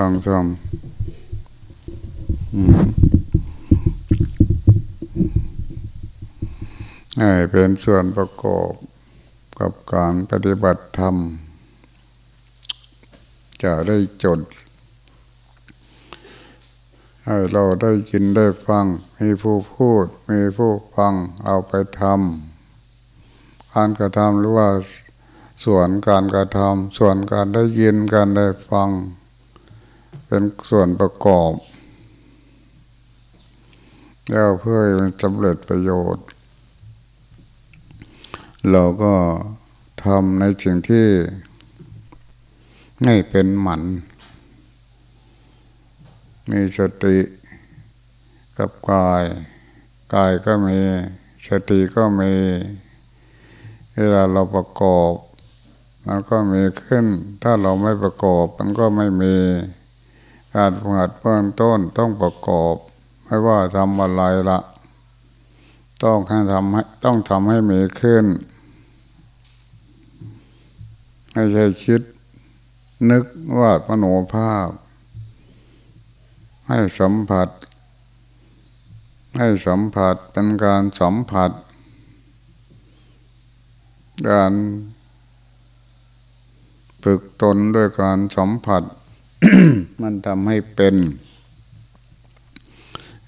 ฟังธรรมให้เป็นส่วนประกอบกับการปฏิบัติธรรม จะได้จด ให้เราได้ยินได้ฟัง มีผู้พูด มีผู้ฟังเอาไปทำการกระทำหรือว่าส่วนการกระทำส่วนการได้ยินการได้ฟัง เป็นส่วนประกอบ แล้วเพื่อให้มันสำเร็จประโยชน์ เราก็ทำในสิ่งที่ให้เป็นหมัน มีสติกับกาย กายก็มี สติก็มีเวลาเราประกอบ มันก็มีขึ้น ถ้าเราไม่ประกอบ มันก็ไม่มี การฝึกหัดเบื้องต้นต้องประกอบ ไม่ว่าทำอะไรละต้องให้ทำให้ต้องทำให้มีขึ้นไม่ใช่คิดนึกวาดมโนภาพ ให้สัมผัส ให้สัมผัสเป็นการสัมผัส การฝึกตนด้วยการสัมผัส มันทำให้เป็น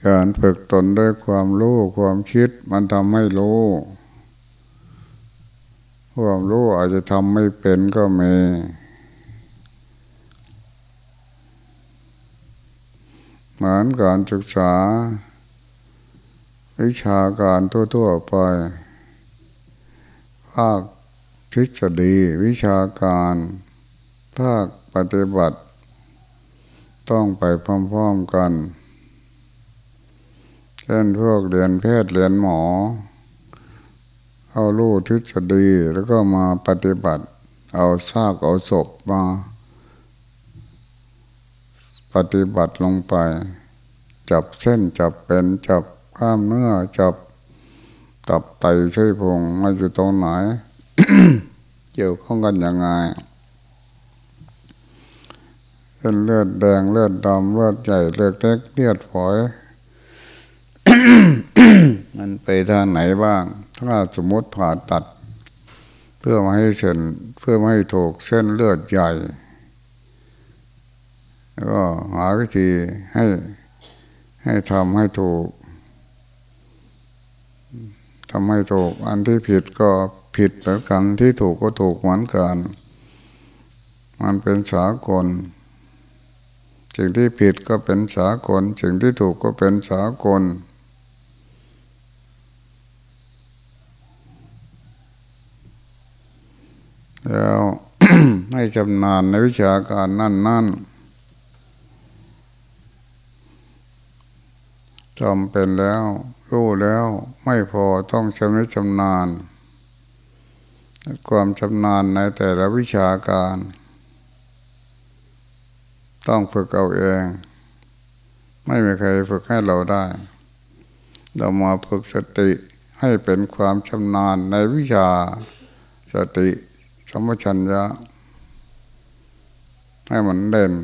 การฝึกตนด้วยความรู้ความคิด มันทำให้รู้ความรู้อาจจะทำไม่เป็นก็มีเหมือนการศึกษา วิชาการทั่วๆไป ภาคทฤษฎีวิชาการ ภาคปฏิบัติ ต้องไปพร้อมๆกัน เช่นพวกเรียนแพทย์เรียนหมอ เอาลู่ทฤษฎีแล้วก็มาปฏิบัติ เอาซากเอาศพมา ปฏิบัติลงไป จับเส้นจับเป็นจับข้ามเนื้อจับตับไตไส้พุงมาอยู่ตรงไหน เกี่ยวข้องกันยังไง เป็นเลือดแดงเลือดดำเลือดใหญ่เลือดเล็กเลือดฝอย มันไปทางไหนบ้าง ถ้าสมมติผ่าตัด เพื่อมาให้เส้นเพื่อไม่ให้ถูกเส้นเลือดใหญ่ก็หาวิธีให้ให้ทำให้ถูกทำให้ถูก อันที่ผิดก็ผิดแล้วกันที่ถูกก็ถูกเหมือนกัน มันเป็นสากล สิ่งที่ผิดก็เป็นสากล สิ่งที่ถูกก็เป็นสากล แล้วให้จำนานในวิชาการนั่นนั่นจำเป็นแล้ว รู้แล้วไม่พอต้องชำนิชำนาญ ความชำนาญในแต่ละวิชาการ ต้องฝึกเอาเอง ไม่มีใครฝึกให้เราได้ เรามาฝึกสติให้เป็นความชำนาญในวิชาสติสมชัญญะ ให้มันเด่น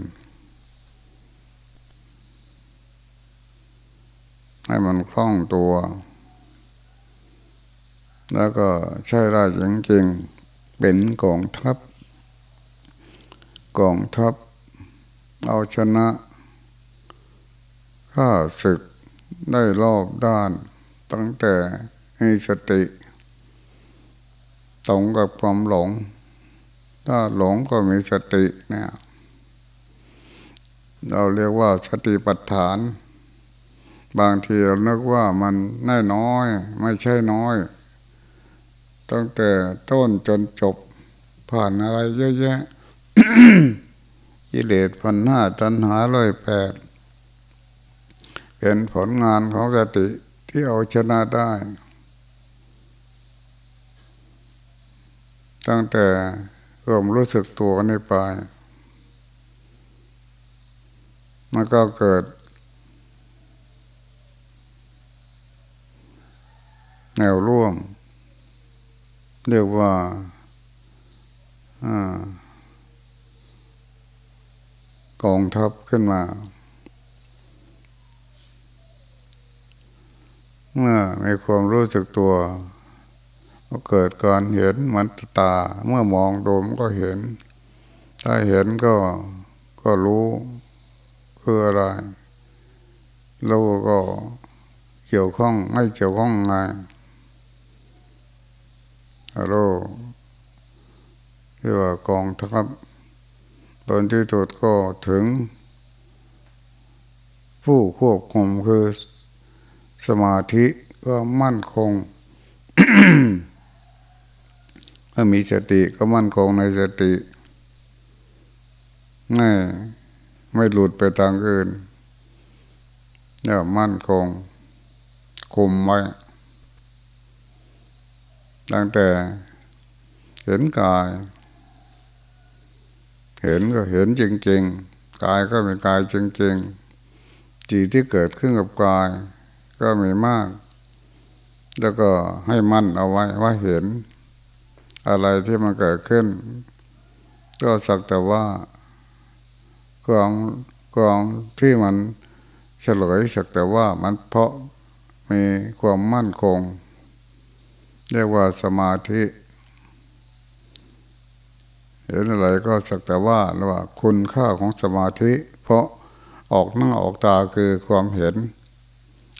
ให้มันคล่องตัว แล้วก็ใช้ได้จริงๆเป็นกองทัพกองทัพ เอาชนะข้าศึกได้รอบด้าน ตั้งแต่ให้สติตรงกับความหลง ถ้าหลงก็มีสติเนี่ยเราเรียกว่าสติปัฏฐาน บางทีเรานึกว่ามันน้อยน้อย ไม่ใช่น้อย ตั้งแต่ต้นจนจบผ่านอะไรเยอะแยะ กิเลสพันห้าตัณหาร้อยแปดเป็นผลงานของสติที่เอาชนะได้ ตั้งแต่รวมรู้สึกตัวนี้ไปมันก็เกิด แนวร่วม เรียกว่าก กองทัพขึ้นมา เมื่อมีความรู้สึกตัวก็เกิดการเห็นมันตา เมื่อมองดูมก็เห็น ถ้าเห็นก็ก็รู้คืออะไรเราก็เกี่ยวข้องไม่เกี่ยวข้องไงเราที่ว่ากองทัพ ตอนที่สุดก็ถึง ผู้ควบคุมคือสมาธิก็มั่นคงถ้ามีสติก็มั่นคงในสติไม่ไม่หลุดไปทางอื่นเนี่ยมั่นคงคุมไว้ ตั้งแต่เห็นกาย เห็นก็เห็นจริงๆ กายก็เป็นกายจริงๆจิตที่เกิดขึ้นกับกาย ก็มีมาก แล้วก็ให้มั่นเอาไว้ว่าเห็น อะไรที่มันเกิดขึ้น ก็สักแต่ว่ากองกองที่มันเฉลยสักแต่ว่ามันเพราะมีความมั่นคง เรียกว่าสมาธิ เห็นอะไรก็สักแต่ว่าว่าคุณค่าของสมาธิ เพราะออกหน้าออกตาคือความเห็น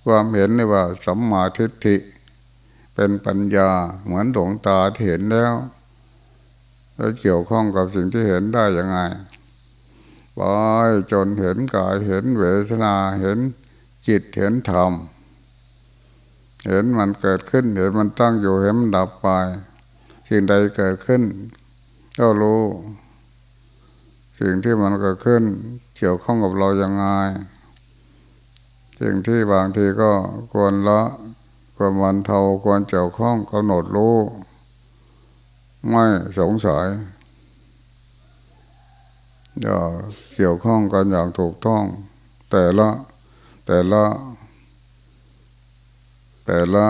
ความเห็นเรียกว่าสัมมาทิฏฐิ เป็นปัญญาเหมือนดวงตาที่เห็นแล้ว แล้วเกี่ยวข้องกับสิ่งที่เห็นได้ยังไงไปจนเห็นกายเห็นเวทนาเห็นจิตเห็นธรรมเห็นมันเกิดขึ้น เห็นมันตั้งอยู่เห็นมันดับไป สิ่งใดเกิดขึ้น ก็รู้ สิ่งที่มันเกิดขึ้น เกี่ยวข้องกับเราอย่างไงสิ่งที่บางทีก็ควรละควรวันเทาควรเกี่ยวข้องกำหนดรู้ ไม่สงสัยอย่าเกี่ยวข้องกันอย่างถูกต้อง แต่ละ แต่ละ แต่ละ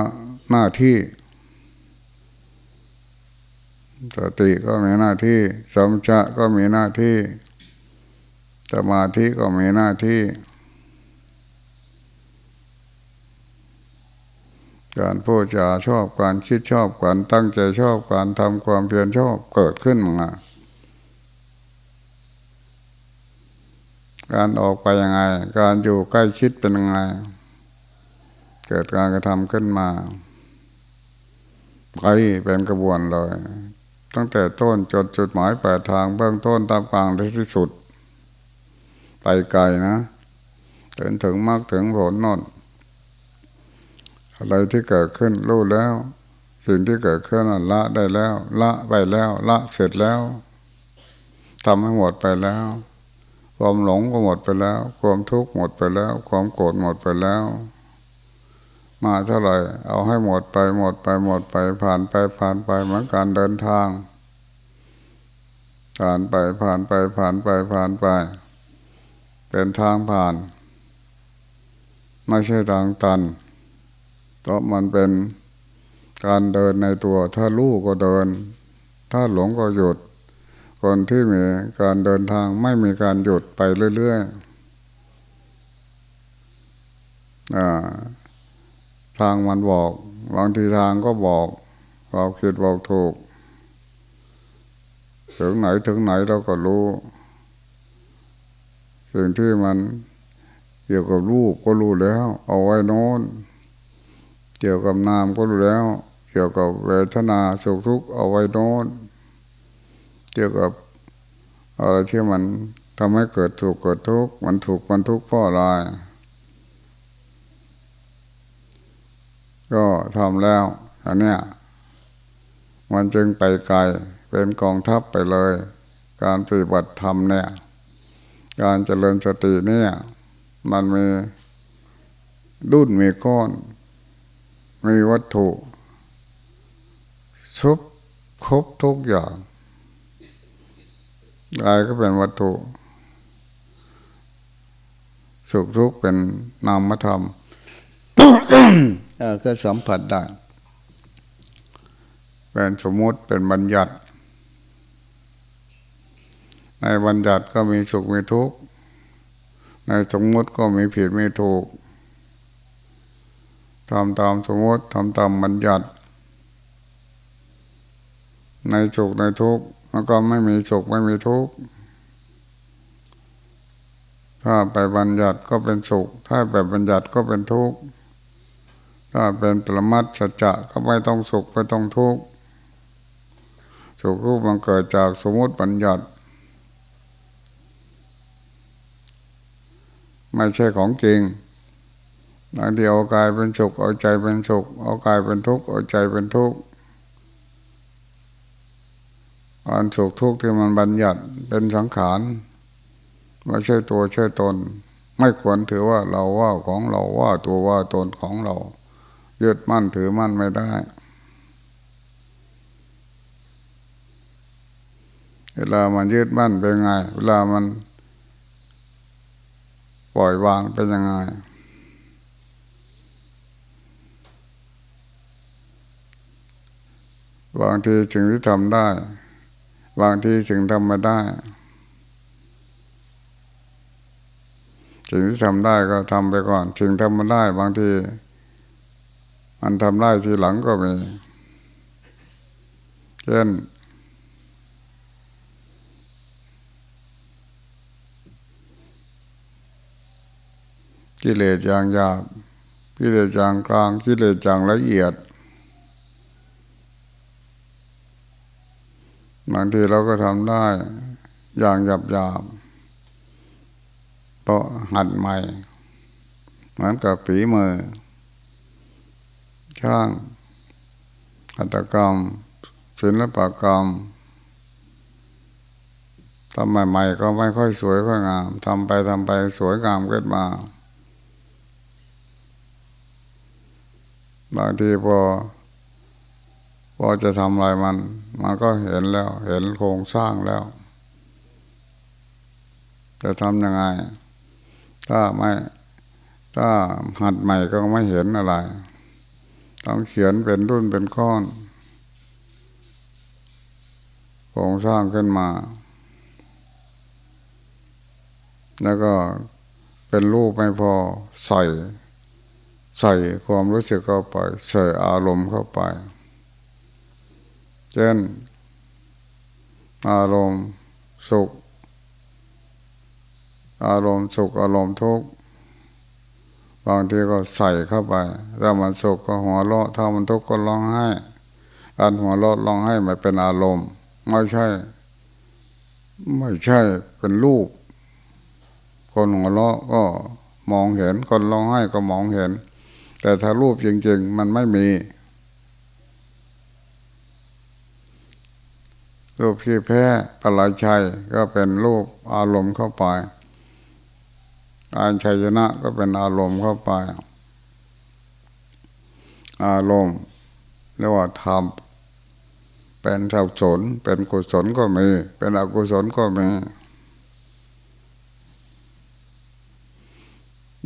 หน้าที่ สติก็มีหน้าที่สัมชะก็มีหน้าที่สมาธิก็มีหน้าที่ การพูดจาชอบการคิดชอบการตั้งใจชอบการทำความเพียรชอบเกิดขึ้นมาการออกไปยังไง การอยู่ใกล้ชิดเป็นยังไง เกิดการกระทำขึ้นมาไปเป็นกระบวนเลย ตั้งแต่ต้นจดจุดหมายปลายทางเบื้องต้นตามกลางที่สุด ไปไกลนะถึงถึงมากถึงผลนนอะไรที่เกิดขึ้นรู้แล้ว สิ่งที่เกิดขึ้นละได้แล้ว ละไปแล้ว ละเสร็จแล้วทำให้หมดไปแล้ว ความหลงก็หมดไปแล้ว ความทุกข์หมดไปแล้ว ความโกรธหมดไปแล้ว มาเท่าไหร่ เอาให้หมดไปหมดไปหมดไปผ่านไปผ่านไปเหมือนการเดินทาง ผ่านไปผ่านไปผ่านไปผ่านไป เป็นทางผ่าน ไม่ใช่ทางตันเพราะมันเป็นการเดินในตัว ถ้าลู่ก็เดิน ถ้าหลงก็หยุด คนที่มีการเดินทางไม่มีการหยุดไปเรื่อยๆ ทางมันบอกบางทีทางก็บอกบอกผิดบอกถูก ถึงไหนถึงไหนเราก็รู้สิ่งที่มันเกี่ยวกับรูปก็รู้แล้ว เอาไว้โน้น เกี่ยวกับนามก็รู้แล้ว เกี่ยวกับเวทนาสุขทุกข์เอาไว้โน้น เกี่ยวกับอะไรที่มันทำให้เกิดถูกเกิดทุกข์มันถูกมันทุกข์เพราะอะไร ก็ทำแล้วอันเนี้ยมันจึงไปไกลเป็นกองทัพไปเลย การปฏิบัติธรรมเนี่ย การเจริญสติเนี่ย มันมีดุนมีก้อน มีวัตถุชุบครบทุกอย่างกายก็เป็นวัตถุ สุขทุกข์เป็นนามธรรม ก็สัมผัสได้ เป็นสมมติเป็นบัญญัติ ในบัญญัติก็มีสุขมีทุกข์ในสมมติก็มีผิดม่ถูกทำตามสมมติทำตามบัญญัติ ในสุขในทุกข์แล้วก็ไม่มีสุขไม่มีทุกข์ถ้าไปบัญญัติก็เป็นสุข ถ้าไปบัญญัติก็เป็นทุกข์ ถ้าเป็นปรมัตสัจจะก็ไม่ต้องสุขไม่ต้องทุกข์สุขทุกข์มันเกิดจากสมมติบัญญัติ ไม่ใช่ของจริงบางทีเอากายเป็นสุขเอาใจเป็นสุขเอากายเป็นทุกข์เอาใจเป็นทุกข์อันสุขทุกข์ที่มันบัญญัติเป็นสังขารไม่ใช่ตัวใช่ตน ไม่ควรถือว่าเราว่าของเราว่าตัวว่าตนของเรา ยึดมั่นถือมั่นไม่ได้เวลามันยึดมั่นเป็นไง เวลามันปล่อยวางเป็นยังไง บางทีสิ่งที่ทำได้ บางทีสิ่งทำไม่ได้สิ่งที่ทำได้ก็ทำไปก่อนสิ่งทำไม่ได้บางที มันทำได้ทีหลังก็มี เช่นกิเลสอย่างหยาบกิเลสอย่างกลางกิเลสอย่างละเอียดบางทีเราก็ทำได้อย่างหยาบหยาบเพราะหัดใหม่เหมือนกับฝีมือ ช่างหัตกรรม ศิลปกรรมทำใหม่ๆก็ไม่ค่อยสวยค่อยงามทำไปทำไปสวยงามขึ้นมา บางทีพอพอจะทำอะไรมัน มันก็เห็นแล้ว เห็นโครงสร้างแล้ว จะทำยังไง ถ้าไม่ ถ้าหัดใหม่ก็ไม่เห็นอะไร ต้องเขียนเป็นรุ่นเป็นก้อนโครงสร้างขึ้นมา แล้วก็เป็นรูปไม่พอใส่ใส่ความรู้สึกเข้าไป ใส่อารมณ์เข้าไป เช่น อารมณ์สุข อารมณ์สุขอารมณ์ทุกข์ บางทีก็ใส่เข้าไปถ้ามันสุขก็หัวเราะถ้ามันทุกข์ก็ร้องไห้การหัวเราะร้องไห้ไม่เป็นอารมณ์ ไม่ใช่ ไม่ใช่เป็นรูป คนหัวเราะก็มองเห็น คนร้องไห้ก็มองเห็น แต่ถ้ารูปจริง ๆ มันไม่มีรูปขี้แพ้ปลายชัยก็เป็นรูปอารมณ์เข้าไป การชัยชนะก็เป็นอารมณ์เข้าไป อารมณ์เรียกว่าธรรมเป็นสับสนเป็นกุศลก็มี เป็นอกุศลก็มี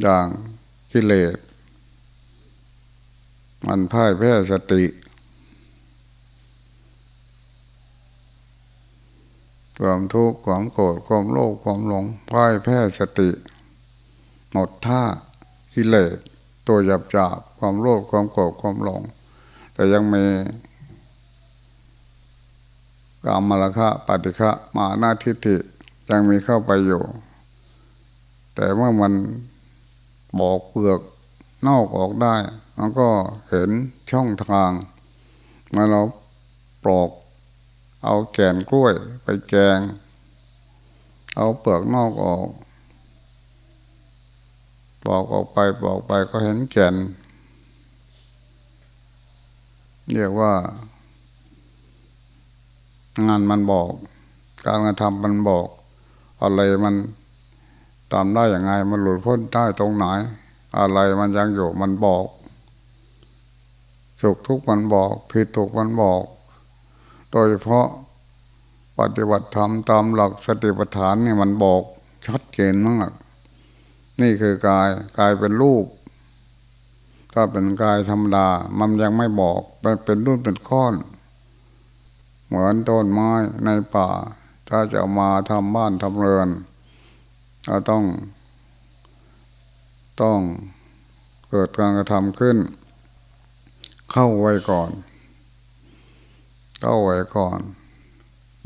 อย่างกิเลสมันพ่ายแพ้สติความทุกข์ความโกรธความโลภความหลงพ่ายแพ้สติ หดท่ากิเลสตัวหยาบจาบความโลภความโกรธความหลง แต่ยังมีกามลคะปฏิฆะมาหน้าทิฏฐิยังมีเข้าไปอยู่ แต่เมื่อมันบอกเปลือกนอกออกได้มันก็เห็นช่องทางเมื่อเราปลอกเอาแกนกล้วยไปแกง เอาเปลือกนอกออก ปอกออกไปปอกไปก็เห็นแก่น เรียกว่า งานมันบอก การกระทำมันบอก อะไรมันตามได้อย่างไง มันหลุดพ้นได้ตรงไหน อะไรมันยังอยู่มันบอก สุขทุกข์มันบอกผิดถูกมันบอก โดยเฉพาะปฏิบัติธรรมตามหลักสติปัฏฐานนี่มันบอกชัดเจนมาก นี่คือกายกายเป็นรูป ถ้าเป็นกายธรรมดา มันยังไม่บอกเป็นเป็นรุ่นเป็นข้อน เหมือนต้นไม้ในป่า ถ้าจะมาทำบ้านทำเรือนเราต้อง ต้องเกิดการกระทำขึ้น เข้าไว้ก่อน เข้าไว้ก่อน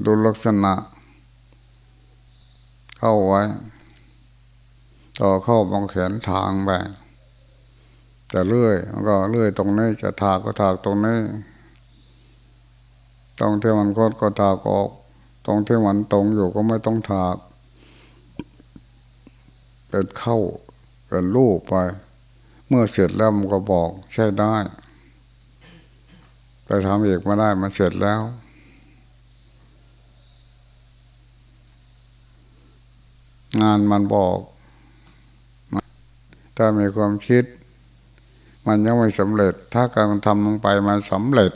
ดูลักษณะ เข้าไว้ ต่อเข้าบางแขนทางไปจะเลื่อยมันก็เลื่อยตรงนี้จะถากก็ถากตรงนี้ตรงที่มันก็ก็ถากออก ตรงที่มันตรงอยู่ก็ไม่ต้องถากเป็นเข้าเป็นรูปไป เมื่อเสร็จแล้วมันก็บอกใช่ได้ แต่ทำอีกไม่ได้มันเสร็จแล้วงานมันบอก ถ้ามีความคิด มันยังไม่สำเร็จ ถ้าการทำลงไปมันสำเร็จ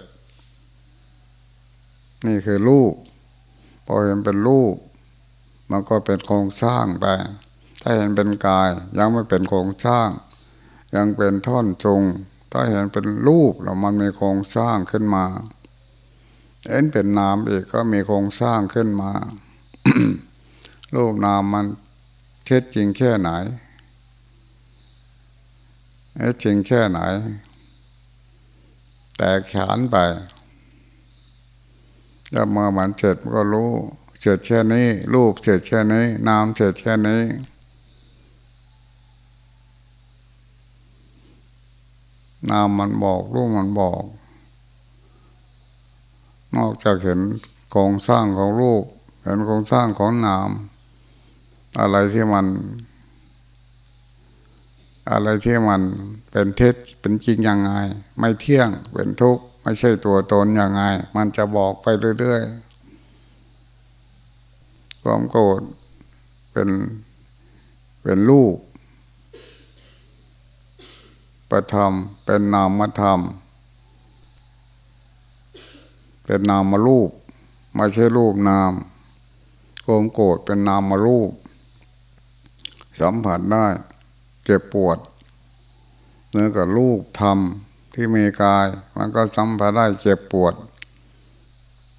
นี่คือรูปพอเห็นเป็นรูป มันก็เป็นโครงสร้างไปถ้าเห็นเป็นกายยังไม่เป็นโครงสร้าง ยังเป็นท่อนจงถ้าเห็นเป็นรูปแล้วมันมีโครงสร้างขึ้นมา เห็นเป็นนามอีกก็มีโครงสร้างขึ้นมา รูปนามมันเท็จจริงแค่ไหน จจริงแค่ไหน แต่ขานไปแล้วมามันเสร็จก็รู้เสร็จแค่นี้ รูปเสร็จแค่นี้ นามเสร็จแค่นี้ นามมันบอก รูปมันบอก นอกจากเห็นโครงสร้างของรูป เห็นโครงสร้างของนาม อะไรที่มัน อะไรที่มันเป็นเท็จเป็นจริงยังไง ไม่เที่ยงเป็นทุกข์ไม่ใช่ตัวตนยังไง มันจะบอกไปเรื่อยๆความโกรธเป็นเป็นรูปประธรรม เป็นนามธรรม เป็นนามรูปไม่ใช่รูปนามความโกรธเป็นนามรูป สัมผัสได้ เจ็บปวดเนื้อกับรูปธรรมที่มีกาย มันก็สัมผัสได้เจ็บปวด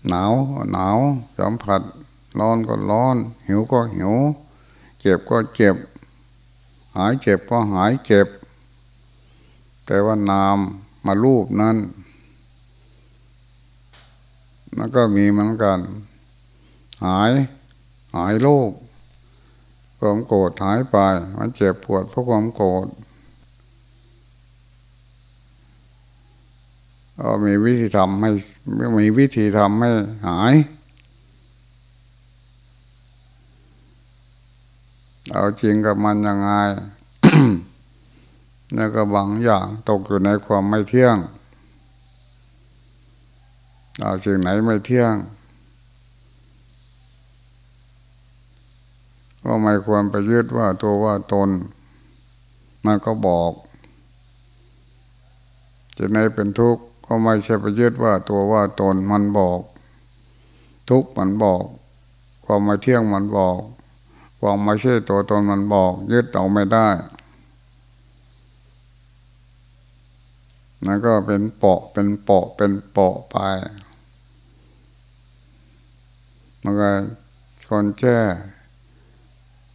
หนาวหนาวสัมผัสร้อนก็ร้อน หิวก็หิว เจ็บก็เจ็บ หายเจ็บก็หายเจ็บ แต่ว่านามมารูปนั้นมันก็มีเหมือนกัน หายหายโรค ความโกรธหายไป มันเจ็บปวดเพราะความโกรธก็มีวิธีทำให้มีวิธีทำให้หาย เอาจริงกับมันยังไงแล้วก็บางอย่างตกอยู่ในความไม่เที่ยงเอาสิ่งไหนไม่เที่ยง ก็ไม่ควรไปยึดว่าตัวว่าตน มันก็บอกจะไหนเป็นทุกข์ก็ไม่ใช่ไปยึดว่าตัวว่าตนมันบอก ทุกข์มันบอก ความไม่เที่ยงมันบอกความไม่ใช่ตัวตนมันบอก ยึดเอาไม่ได้นั่นก็เป็นเปาะเป็นเปาะเป็นเปาะไปมันก็คนแก้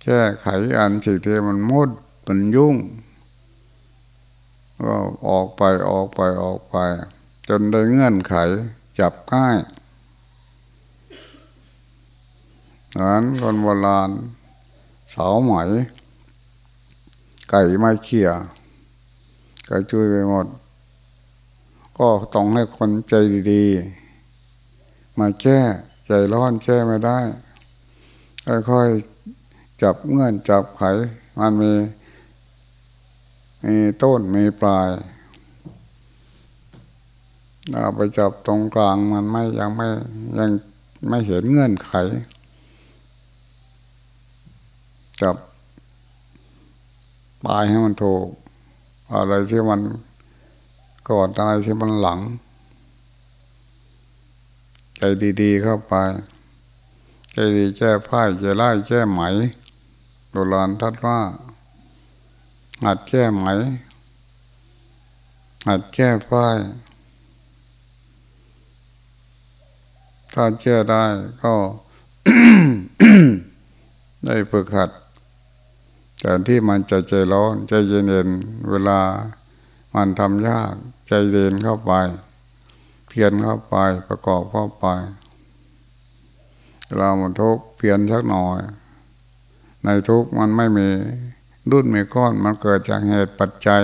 แก้ไขอันสิ่งที่มันมุดมันยุ่ง ก็ออกไปออกไปออกไป จนได้เงื่อนไขจับง่ายนั้นคนโบราณสาวไหม ไก่ไม่เขี่ยไก่จุยไปหมด ก็ต้องให้คนใจดีๆ มาแก้ใจร้อนแก้ไม่ได้ค่อยๆ จับเงื่อนจับไข มันมี มีต้นมีปลายเอาไปจับตรงกลางมันไม่ยังไม่ยังไม่เห็นเงื่อนไข จับปลายให้มันถูก อะไรที่มันก่อนอะไรที่มันหลัง ใจดี ๆ เข้าไป ใจดีแก้ผ้าใจไล่แก้ไหม โบราณทัดว่าหัดแก้ไหมหัดแก้ผ้าถ้าแก้ได้ก็ได้ฝึกหัด แต่ที่มันจะใจร้อนใจเย็นๆเวลามันทำยากใจเย็นเข้าไป เพียนเข้าไปประกอบเข้าไป เรามันทุกเพียนสักหน่อย ในทุกมันไม่มีรุ่นมีก้อนมันเกิดจากเหตุปัจจัย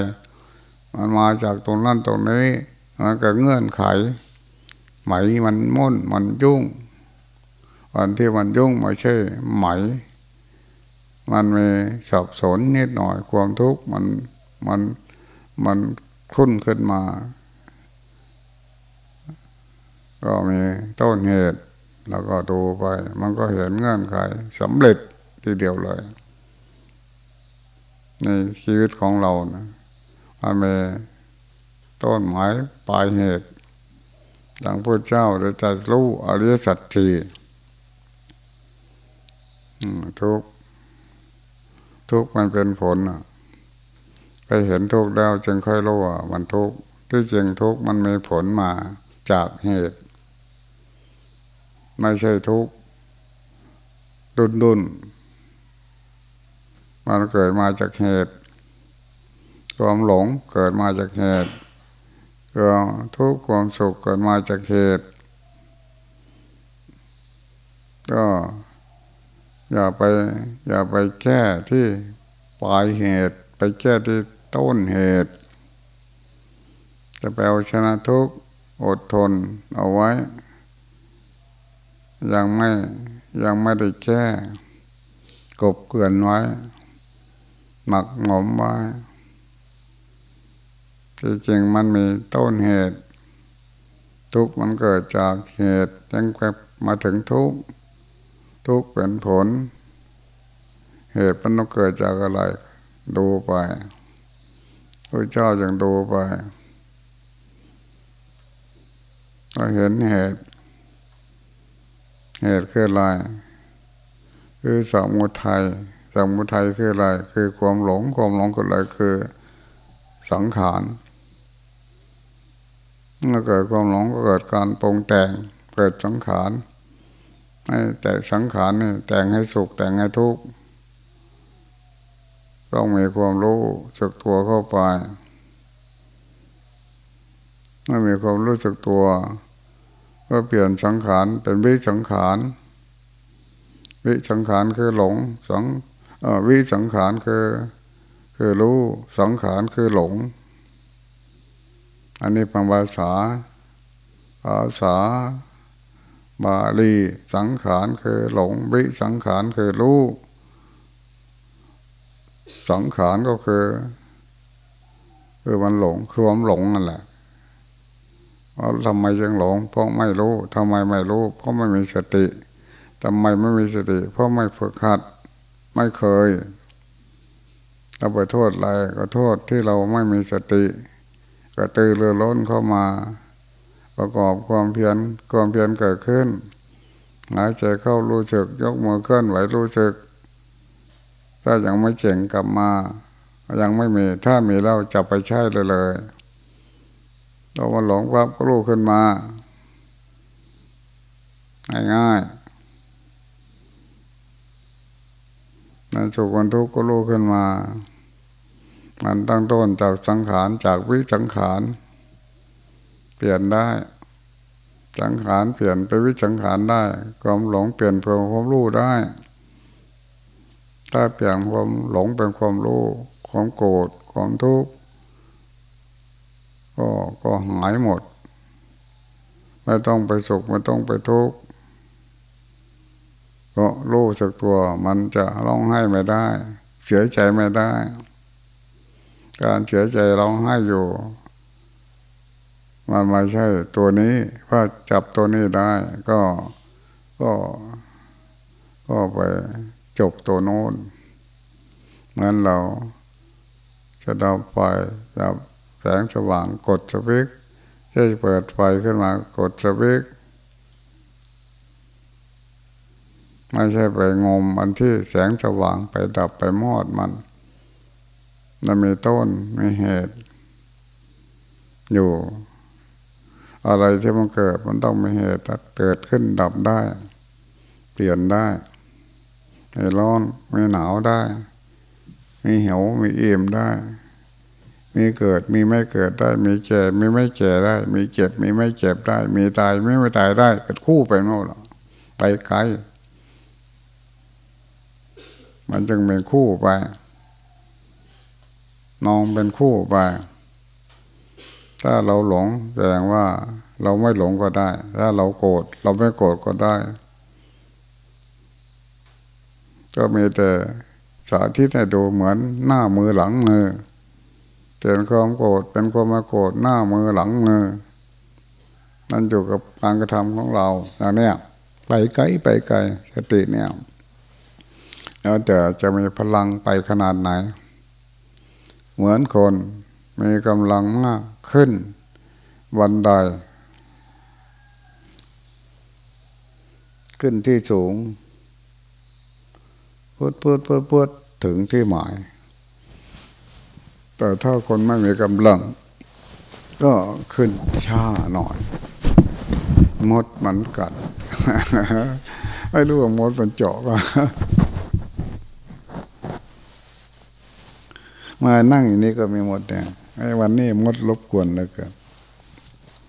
มันมาจากตรงนั้นตรงนี้ มันก็เงื่อนไขไหมมันมุ่นมันยุ่งวันที่มันยุ่งไม่ใช่ไหม มันมีสับสนนิดหน่อยความทุกข์มันมันมันคุ้นขึ้นมา ก็มีต้นเหตุ แล้วก็ดูไป มันก็เห็นเงื่อนไขสำเร็จ ทีเดียวเลย ในชีวิตของเรานะมันมีต้นไม้ปลายเหตุดังพระเจ้าจะรู้อริยสัจสี่ทุกทุกมันเป็นผลไปเห็นทุกแล้วจึงค่อยรู้ว่ามันทุกที่จริงทุกมันมีผลมาจากเหตุ ไม่ใช่ทุกดุนดุน มันเกิดมาจากเหตุ ความหลงเกิดมาจากเหตุความทุกข์ความสุขเกิดมาจากเหตุ ก็อย่าไปอย่าไปแก้ที่ปลายเหตุ ไปแก้ที่ต้นเหตุ จะไปเอาชนะทุกข์อดทนเอาไว้ ยังไม่ยังไม่ได้แก้กบเกลื่อนไว้ หมักหมมไว้ที่จริงมันมีต้นเหตุ ทุกมันเกิดจากเหตุยังมาถึงทุกทุกเป็นผล เหตุมันต้องเกิดจากอะไร ดูไปพระเจ้าจึงดูไปเราเห็นเหตุ เหตุคืออะไร คือสมุทัย สมุทัยคืออะไร คือความหลง ความหลงคืออะไรคือสังขารเมื่อเกิดความหลงก็เกิดการปรุงแต่งเกิดสังขารแต่สังขารนี่แต่งให้สุขแต่งให้ทุกข์ต้องมีความรู้สึกตัวเข้าไปเมื่อมีความรู้สึกตัว ก็เปลี่ยนสังขารเป็นวิสังขารวิสังขารคือหลงสัง วิสังขารคือ คือรู้สังขารคือหลง อันนี้เป็นภาษาภาษาบาลีสังขารคือหลงวิสังขารคือรู้สังขารก็คือคือมันหลงคือความหลงนั่นแหละว่าทำไมยังหลง เพราะไม่รู้ทำไมไม่รู้ เพราะไม่มีสติทำไมไม่มีสติ เพราะไม่ฝึกหัด ไม่เคย เราไปโทษอะไรก็โทษที่เราไม่มีสติ ก็ตื่อเรือล้นเข้ามา ประกอบความเพียรความเพียรเกิดขึ้นหายใจเข้ารู้สึก ยกมือเคลื่อนไหวรู้สึก ถ้ายังไม่เจ๋งกลับมา ยังไม่มี ถ้ามีแล้วจะไปใช้เลยเลยเรามาหลงปั๊บก็รู้ขึ้นมาง่ายๆ นั่นสุขคนทุกข์ก็รู้ขึ้นมา มันตั้งต้นจากสังขารจากวิสังขาร เปลี่ยนได้ สังขารเปลี่ยนไปวิสังขารได้ ความหลงเปลี่ยนเป็นความรู้ได้ ถ้าเปลี่ยนความหลงเป็นความรู้ ความโกรธ ความทุกข์ ก็ก็หายหมด ไม่ต้องไปสุขไม่ต้องไปทุกข์ ก็รู้สักตัว มันจะร้องไห้ไม่ได้ เสียใจไม่ได้ การเสียใจร้องไห้อยู่ มันไม่ใช่ตัวนี้ถ้าจับตัวนี้ได้ ก็ก็ก็ไปจบตัวโน้นเหมือนเราจะดับไฟดับแสงสว่างกดสวิกจะเปิดไฟขึ้นมากดสวิก ไม่ใช่ไปงมอันที่แสงสว่างไปดับไปมอดมันมันมีต้นมีเหตุ อยู่ อะไรที่มันเกิดมันต้องมีเหตุเกิดขึ้นดับได้ เปลี่ยนได้ไม่ร้อนไม่หนาวได้ มีเหวมีเอี่ยมได้ มีเกิดมีไม่เกิดได้ มีเจ็บมีไม่เจ็บได้ มีเจ็บมีไม่เจ็บได้ มีตายไม่ไม่ตายได้เป็นคู่ไปโน่นไปไกล มันจึงเป็นคู่ไปนองเป็นคู่ไป ถ้าเราหลงแสดงว่าเราไม่หลงก็ได้ ถ้าเราโกรธเราไม่โกรธก็ได้ ก็มีแต่สาธิตให้ดูเหมือนหน้ามือหลังมือเป็นความโกรธเป็นความมาโกรธหน้ามือหลังมือนั่นอยู่กับการกระทำของเราอย่างนี้ไปไกลไปไกลสติเนี่ย แล้วแต่จะมีพลังไปขนาดไหน เหมือนคนมีกำลังมากขึ้นวันใด ขึ้นที่สูงพูดพูดพูดพูดถึงที่หมาย แต่ถ้าคนไม่มีกำลัง ก็ขึ้นช้าหน่อย มดมันกัด ไม่รู้ว่ามดมันเจาะป่ มานั่งอย่างนี้ก็มีมดเนี่ยไอ้วันนี้มดรบกวนเลยเกิน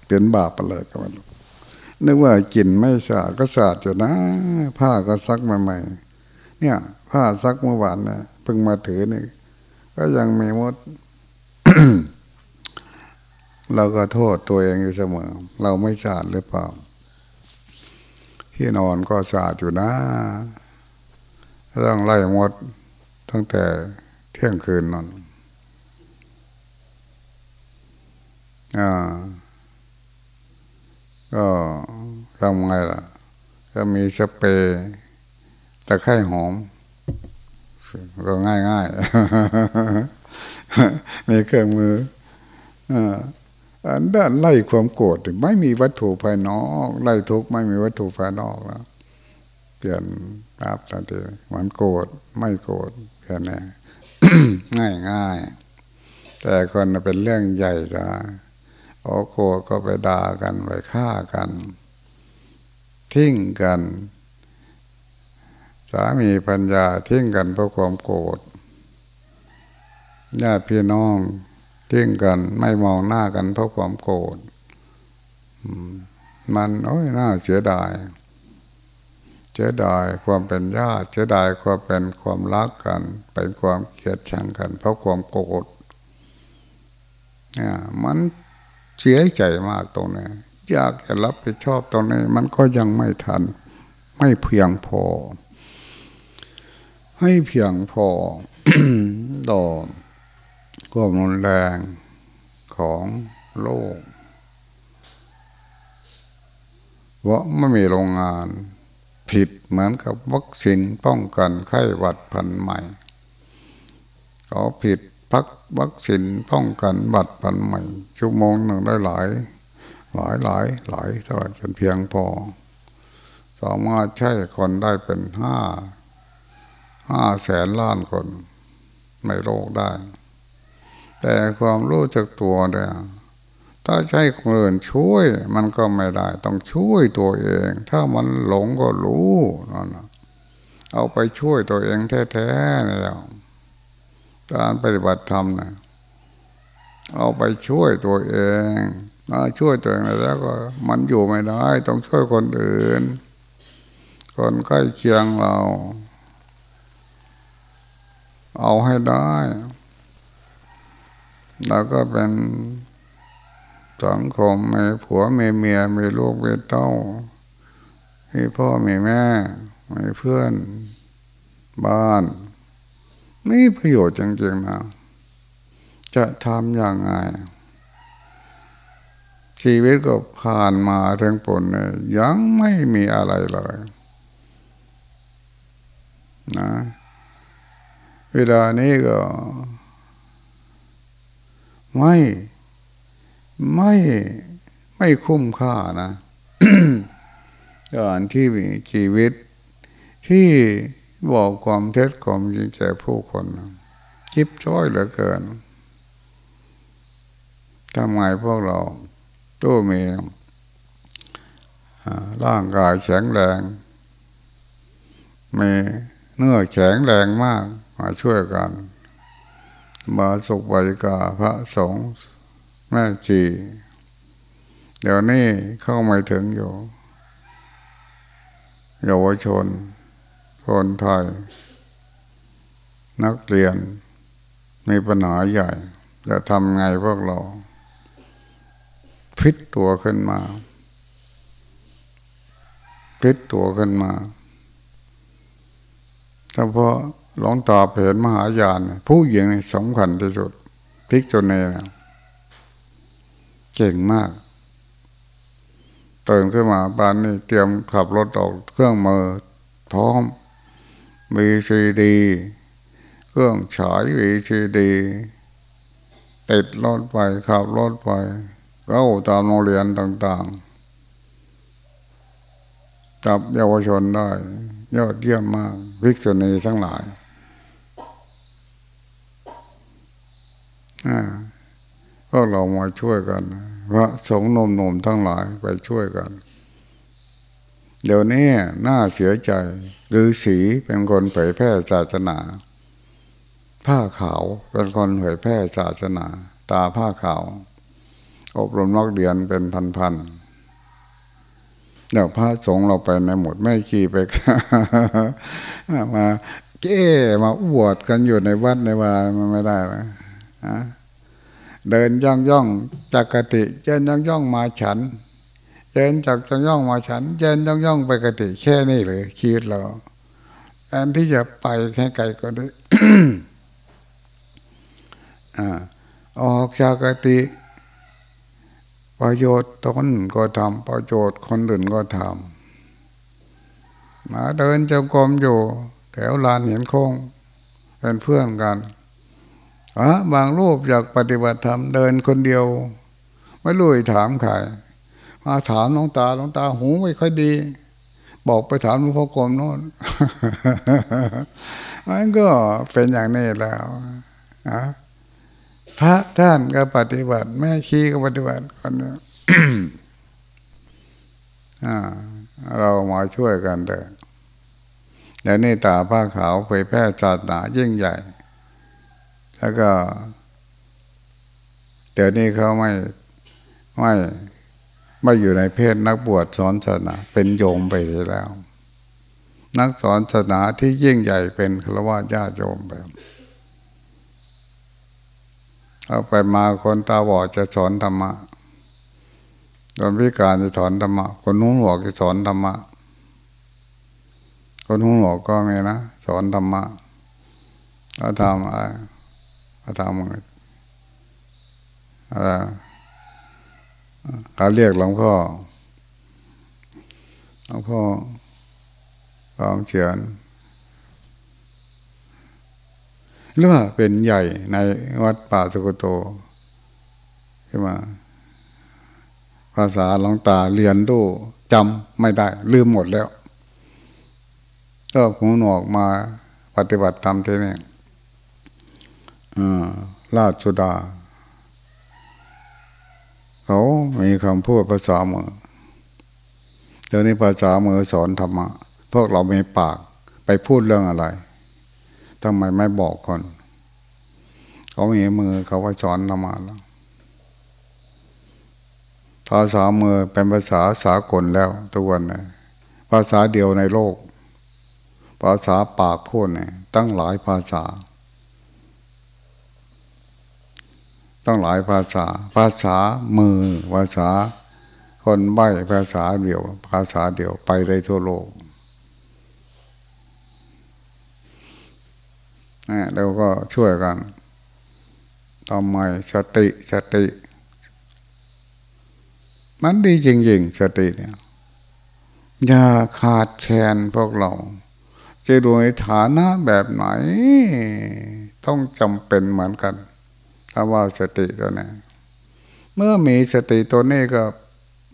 เป็นบาปอะไรก็ม่รู้นึกว่ากินไม่สะอาดก็สะอาดอยู่นะ ผ้าก็ซักมาใหม่ เนี่ย ผ้าซักเมื่อวานนี่ยเพิ่งมาถือนี่ก็ยังมีมด เราก็โทษตัวเองอยู่เสมอ เราไม่สะอาดหรือเปล่าที่นอนก็สะอาดอยู่นะต้องไล่มดตั้งแต่ ที่ยงคืนนอนอ่าก็ทำไงล่ะ ก็มีสเปรย์ตะไคร่หอม ก็ง่ายง่ายมีเครื่องมืออันด้านไล่ความโกรธไม่มีวัตถุภายนอก ไล่ทุกไม่มีวัตถุภายนอกแล้วเปลี่ยนครับทันทีมันโกรธไม่โกรธแค่นี้ ง่ายง่ายแต่คนเป็นเรื่องใหญ่จ้ะโอ้โกรธก็ไปด่ากันไปฆ่ากัน ทิ้งกัน สามีปัญญาทิ้งกันเพราะความโกรธญาติพี่น้องทิ้งกันไม่มองหน้ากันเพราะความโกรธมันโอ้ยน่าเสียดาย สียดายความเป็นญาติเสียดายความเป็นความรักกัน เป็นความเกลียดชังกัน เพราะความโกรธเนี่ยมันเสียใจมากตรงนี้อยากจะรับผิดชอบตรงนี้ มันก็ยังไม่ทัน ไม่เพียงพอ ให้เพียงพอต่อความรุนแรงของโลกว่าไม่มีโรงงาน ผิดเหมือนกับวัคซีนป้องกันไข้หวัดพันใหม่เขาผิดพักวัคซีนป้องกันบัตรพันใหม่ ชั่วโมงหนึ่งได้หลาย หลายหลายหลายเท่าไหร่จนเพียงพอสามารถใช้คนได้เป็นห้าห้าแสนล้านคนในโลกได้ แต่ความรู้จักตัวเนี่ย ถ้าใช้คนอื่นช่วย มันก็ไม่ได้ ต้องช่วยตัวเอง ถ้ามันหลงก็รู้นั่นเอาไปช่วยตัวเองแท้ๆนี่แหละการปฏิบัติธรรมนะเอาไปช่วยตัวเองมาช่วยตัวเองแล้วก็ มันอยู่ไม่ได้ ต้องช่วยคนอื่น คนใกล้เคียงเรา เอาให้ได้ แล้วก็เป็น สังคมมีผัวมีเมียมีลูกมีเต้ามีพ่อมีแม่มีเพื่อนบ้านมีประโยชน์จริงๆนะจะทำอย่างไงชีวิตก็ผ่านมาทั้งปนเลยยังไม่มีอะไรเลยนะเวลานี้ก็ ไม่ ไม่ไม่คุ้มค่านะการที่มีชีวิต ที่บอกความเท็จความจริงแก่ผู้คนจิบช้อยเหลือเกินทำไมพวกเราตัวมีร่างกายแข็งแรงมีเนื้อแข็งแรงมากมาช่วยกัน มาสุกไวยกาพระสงฆ์ แม่จีเดี๋ยวนี้เข้าไม่ถึงอยู่เยาวชน คนไทย นักเรียน มีปัญหาใหญ่ จะทำไงพวกเราพิษตัวขึ้นมาพิษตัวขึ้นมาเฉพาะหลวงตาเห็นมหายาน ผู้หญิงสำคัญที่สุดพิกจนเนนะ เก่งมากตื่นขึ้นมาบ้านนี้เตรียมขับรถออกเครื่องมือพร้อมมีซีดี เครื่องฉายวีซีดี ติดรถไปขับรถไปเข้าตามโรงเรียนต่างๆ จับเยาวชนได้ ยอดเยี่ยมมากวิกษุณีทั้งหลาย พวกเรามาช่วยกันพระสงฆ์นมๆทั้งหลายไปช่วยกัน เดี๋ยวนี้น่าเสียใจหรือสีเป็นคนเผยแพร่ศาสนา ผ้าขาวเป็นคนเผยแพร่ศาสนา ตาผ้าขาว อบรมนักเรียนเป็นพันๆเดี๋ยวพระสงฆ์เราไปในหมดไม่ขี่ไปมาเก้มาอวดกันอยู่ในวัดในวามันไม่ได้นะ เดินย่องย่องจากกติเดินย่องย่องมาฉันเดินจากย่องย่องมาฉันเดินย่องย่องไปกติแค่นี้เลยชีวิตเราแทนที่จะไปแค่ไกลก็ได้ออกจากกติ ประโยชน์ตนก็ทำประโยชน์คนอื่นก็ทำมาเดินจงกรมอยู่ แถวลานเห็นโค้งเป็นเพื่อนกัน อะบางรูปอยากปฏิบัติธรรมเดินคนเดียว ไม่รู้ถามใครมาถามน้องตาน้องตาหูไม่ค่อยดี บอกไปถามหลวงพ่อกรมโน่นมันก็เป็นอย่างนี้แล้วอะพระท่านก็ปฏิบัติ แม่ชีก็ปฏิบัติคนนี้เรามาช่วยกันเถอะแล้วนี่ตาผ้าขาวเผยแพร่ศาสนายิ่งใหญ่ แล้วก็เดี๋ยวนี้เขาไม่ไม่ไม่อยู่ในเพศนักบวชสอนศาสนาเป็นโยมไปแล้ว นักสอนศาสนาที่ยิ่งใหญ่เป็นฆราวาสญาติโยมไปเอาไปมาคนตาบอดจะสอนธรรมะคนพิการจะสอนธรรมะ คนหูหนวกจะสอนธรรมะ คนหูหนวกก็มีนะ สอนธรรมะแล้วทำอะไร ทำอะไรเขาเรียกหลวงพ่อหลวงพ่อความเฉียนหรือว่าเป็นใหญ่ในวัดป่าสุกโตขึ้นมา ภาษาหลวงตาเรียนดูจำไม่ได้ ลืมหมดแล้ว ก็หูหนวกมาปฏิบัติธรรมที่นี่ ราชสุดา เขามีคำพูดภาษาเมือเดี๋ยวนี้ภาษามือสอนธรรมะพวกเรามีปากไปพูดเรื่องอะไรทำไมไม่บอกคนเขามีมือเขาไปสอนธรรมะแล้วภาษามือเป็นภาษาสากลแล้วทุกวันนะภาษาเดียวในโลก ภาษาปากพูดเนี่ยตั้งหลายภาษา ต้องหลายภาษา ภาษามือ ภาษา คนใบ้ภาษาเดียว ภาษาเดียวไปได้ทั่วโลกนี่เราก็ช่วยกันทำไมสติสติ มันดีจริงๆ สติเนี่ยอย่าขาดแคลนพวกเราจะโดยฐานะแบบไหน ต้องจำเป็นเหมือนกัน คำว่าสติตัวนี้เมื่อมีสติตัวนี้ก็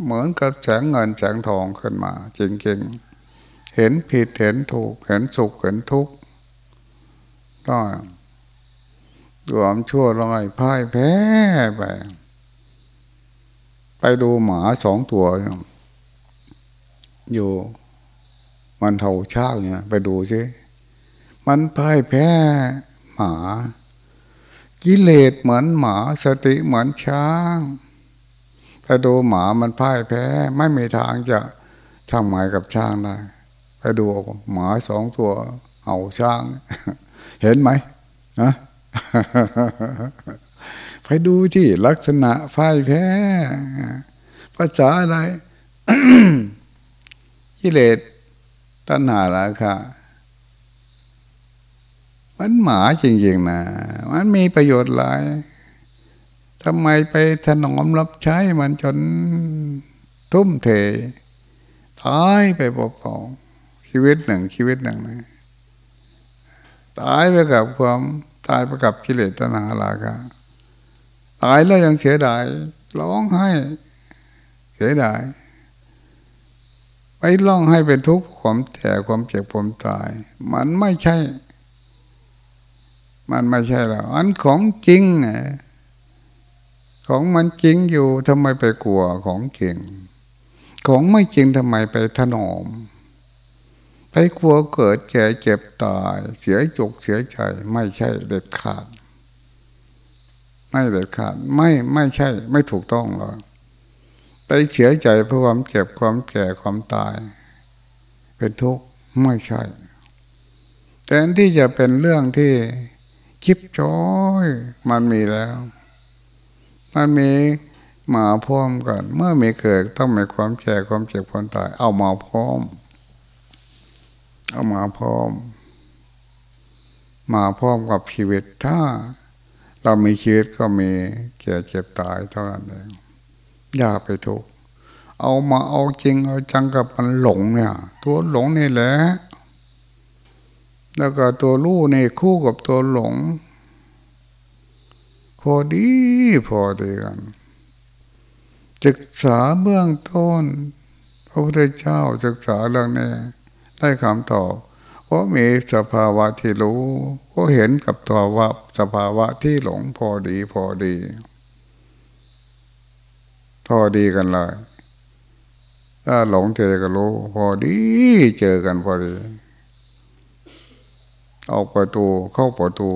เหมือนกับแสงเงินแสงทองขึ้นมา จริงๆ เห็นผิดเห็นถูก เห็นสุขเห็นทุกข์ก็รวมชั่วร้ายพ่ายแพ้ไป ไปดูหมาสองตัว อยู่ มันเท่าช้างเนี่ย ไปดูสิมันพ่ายแพ้หมา กิเลสเหมือนหมาสติเหมือนช้างถ้าดูหมามันพ่ายแพ้ ไม่มีทางจะทำหมายกับช้างได้ไปดูหมาสองตัวเอาช้าง เห็นไหมนะไปดูที่ลักษณะพ่ายแพ้ภาษาอะไรกิเลสตัณหาราคะ มันหมาจริงๆนะมันมีประโยชน์หลายทำไมไปถนอมรับใช้มันจนทุ่มเทตายไปเปล่าๆชีวิตหนึ่งชีวิตหนึ่งนะตายไปกับความตายไปกับกิเลสตนาลาคะตายแล้วยังเสียดายร้องไห้เสียดายไปร้องให้เป็นทุกข์ความแก่ความเจ็บความตาย มันไม่ใช่ มันไม่ใช่แล้วอันของจริงของมันจริงอยู่ทำไมไปกลัวของจริง ของไม่จริงทำไมไปถนอม ไปกลัวเกิดแก่เจ็บตาย เสียจุกเสียใจไม่ใช่เด็ดขาด ไม่เด็ดขาดไม่ไม่ใช่ ไม่ถูกต้องหรอกไปเสียใจเพราะความเจ็บความแก่ความตาย เป็นทุกข์ไม่ใช่แต่ที่จะเป็นเรื่องที่ คิบจ้อย มันมีแล้ว มันมีมาพร้อมกัน เมื่อมีเกิดต้องมีความแก่ความเจ็บความตาย เอามาพร้อม เอามาพร้อม มาพร้อมกับชีวิตถ้า เรามีชีวิตก็มีแก่เจ็บตายเท่านั้นเองอย่าไปทุกข์เอามาเอาจริงเอาจังกับมันหลงเนี่ย ตัวหลงนี่แหละ แล้วก็ตัวรู้นี่คู่กับตัวหลง พอดีพอดีกันศึกษาเบื้องต้น พระพุทธเจ้าศึกษาเรื่องนี้ได้คำตอบเพราะมีสภาวะที่รู้ก็เห็นกับตัวว่าสภาวะที่หลงพอดีพอดี พอดีกันเลยถ้าหลงเจอก็รู้ พอดีเจอกันพอดี ออกประตูเข้าประตู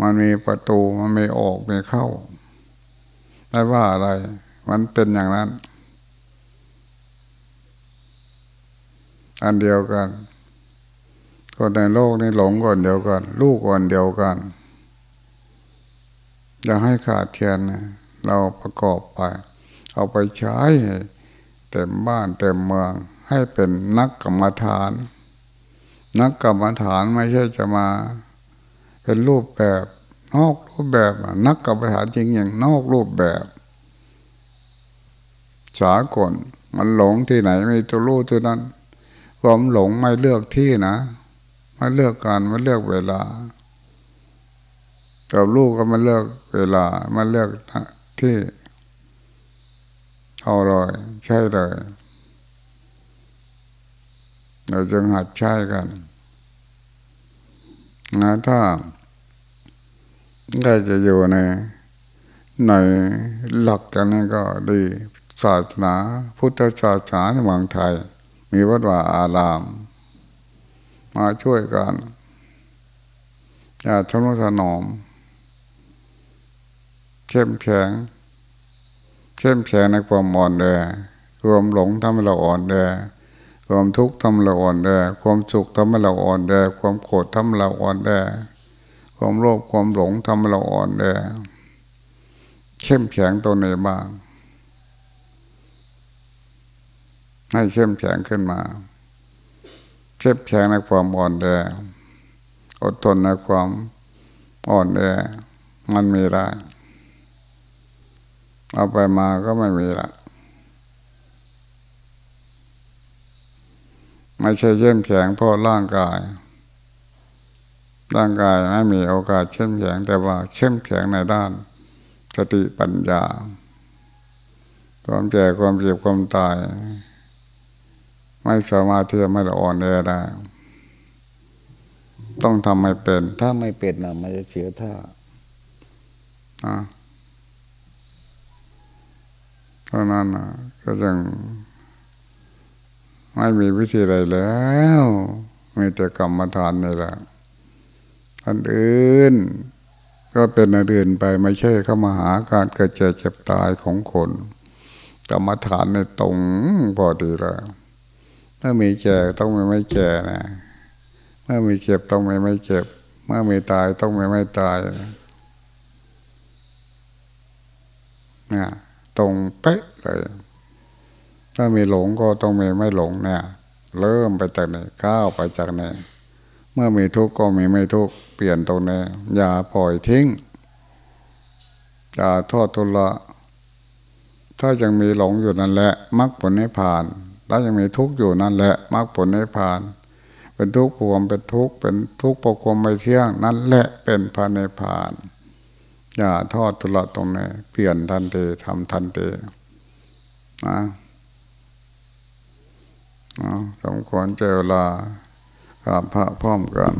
มันมีประตูมันไม่ออกไม่เข้าไม่ว่าอะไร มันเป็นอย่างนั้น อันเดียวกันคนในโลกนี้หลงก่อนเดียวกัน ลูกก่อนเดียวกันอย่าให้ขาดเทียนนะเราประกอบไป เอาไปใช้เต็มบ้านเต็มเมือง ให้เป็นนักกรรมฐาน นักกรรมฐานไม่ใช่จะมา เป็นรูปแบบ นอกรูปแบบนักกรรมฐานจริงอย่างนอกรูปแบบสากลมันหลงที่ไหนไม่ตัวรู้ตัวนั้นความหลงไม่เลือกที่นะไม่เลือกการไม่เลือกเวลากับลูกก็มาเลือกเวลามาเลือกที่เอาเลยใช่เลย เราจึงหัดใช้กันนะถ้าได้จะอยู่ในในหลักกันนี้ก็ดีศาสนา พุทธศาสนาในเมืองไทย มีวัดว่าอาราม มาช่วยกันอย่าทนุถนอมเข้มแข็งเข้มแข็งในความอ่อนแอควมหลงทำให้เราอ่อนแอ ความทุกข์ทำเราอ่อนแอความสุขทำให้เราอ่อนแอความโกรธทำเราอ่อนแอความโลภความหลงทำให้เราอ่อนแอเข้มแข็งตัวไหนบ้าง ให้เข้มแข็งขึ้นมา เข้มแข็งในความอ่อนแออดทนในความอ่อนแอมันมีได้เอาไปมาก็ไม่มีละ ไม่ใช่เข้มแข็งเพราะร่างกาย ร่างกายไม่มีโอกาสเข้มแข็งแต่ว่าเข้มแข็งในด้านสติปัญญาความแก่ความเจ็บความตาย ไม่สามารถที่จะไม่ละอ่อนแอได้ ต้องทำให้เป็น ถ้าไม่เป็นนะมันจะเสียท่าอ่าราะนั้นก็ยัง ไม่มีวิธีใดแล้วมีแต่กรรมฐานนี่แหละอันอื่น ก็เป็นอันอื่นไปไม่ใช่เข้ามาหาการเกิดเจ็บเจ็บตายของคนกรรมฐานในตรงพอดีเลยถ้ามีแก่ต้องไม่ไม่แก่นะเมื่อมีเจ็บต้องไม่ไม่เจ็บ เมื่อมีตายต้องไม่ไม่ตายนี่ยตรงเป๊ะเลย ถ้ามีหลงก็ต้องมีไม่หลงเนี่ย เริ่มไปจากไหนก้าวไปจากไหนเมื่อมีทุกข์ก็มีไม่ทุกข์เปลี่ยนตรงนี้อย่าปล่อยทิ้งอย่าทอดทุละ ถ้ายังมีหลงอยู่นั่นแหละมรรคผลให้ผ่านถ้ายังมีทุกข์อยู่นั่นแหละมรรคผลให้ผ่าน เป็นทุกข์ปวมเป็นทุกข์เป็นทุกข์ปกคมไม่เที่ยงนั่นแหละเป็นพระในผ่าน อย่าทอดทุละตรงนี้เปลี่ยนทันทีทำทันทีนะ สมควรเจอลากับพระพร้อมกัน